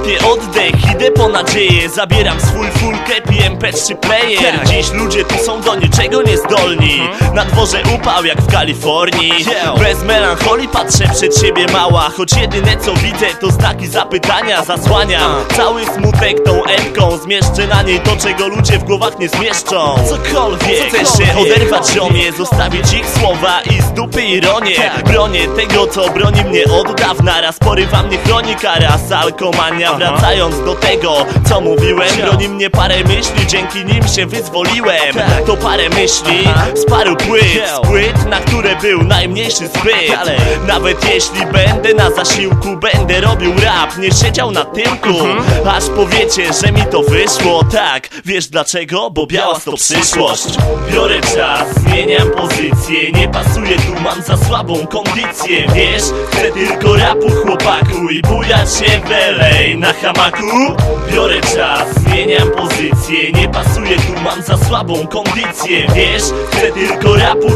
Łapię oddech, idę po nadzieję. Zabieram swój full cap i MP3 player. Tak. Dziś ludzie tu są do niczego niezdolni. Na dworze upał jak w Kalifornii. Bez melancholii patrzę przed siebie mała. Choć jedyne co widzę to znaki zapytania Zasłaniam cały smutek tą epką Zmieszczę na niej to czego ludzie w głowach nie zmieszczą. Cokolwiek. Chcę się oderwać ziomie Zostawić ich słowa i z dupy ironię. Tak. Bronię tego co broni mnie od dawna. Raz porywa mnie chronika, raz alkomania Wracając do tego co mówiłem Broni mnie parę myśli, dzięki nim się wyzwoliłem. To parę myśli z paru płyt. Z płyt, na które był najmniejszy zbyt. Nawet jeśli będę na zasiłku Będę robił rap, nie siedział na tyłku Mhm. Aż powiecie, że mi to wyszło. Tak, wiesz dlaczego? Bo białas to przyszłość. Biorę czas, zmieniam pozycję. Nie pasuje tu, mam za słabą kondycję. Wiesz, chcę tylko rapu chłopaku I bujać się w LA na hamaku? Biorę czas, zmieniam pozycję Nie pasuje tu, mam za słabą kondycję. Wiesz, chcę tylko rapu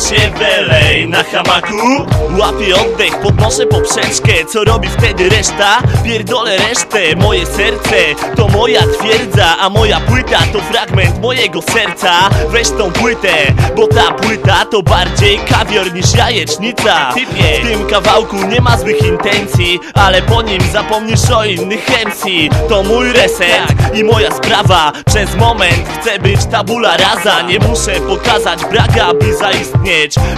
się w LA na hamaku. Łapię oddech, podnoszę poprzeczkę. Co robi wtedy reszta? Pierdolę resztę. Moje serce to moja twierdza A moja płyta to fragment mojego serca. Weź tą płytę, bo ta płyta to bardziej kawior niż jajecznica. W tym kawałku nie ma złych intencji Ale po nim zapomnisz o innych MC To mój reset i moja sprawa. Przez moment chcę być tabula rasa. Nie muszę pokazać braga, by zaistnieć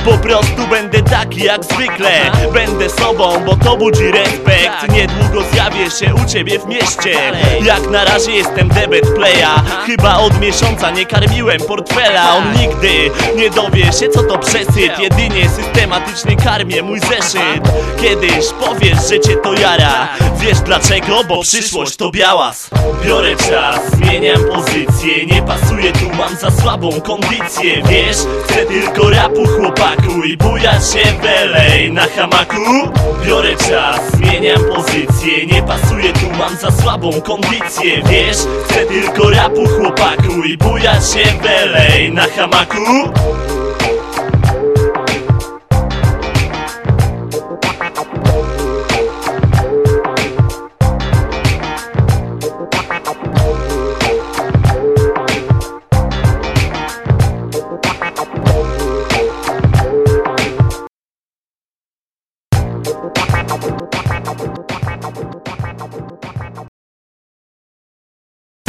Po prostu będę taki jak zwykle. Będę sobą, bo to budzi respekt. Niedługo zjawię się u ciebie w mieście. Jak na razie jestem debet playa. Chyba od miesiąca nie karmiłem portfela. On nigdy nie dowie się co to przesyt. Jedynie systematycznie karmię mój zeszyt. Kiedyś powiesz, że cię to jara. Wiesz dlaczego? Bo przyszłość to białas. Biorę czas, zmieniam pozycję pasuje tu, mam za słabą kondycję Wiesz, chcę tylko rapu chłopaku I bujać się LA na hamaku Biorę czas, zmieniam pozycję. Nie pasuje tu, mam za słabą kondycję Wiesz, chcę tylko rapu chłopaku I bujać się LA na hamaku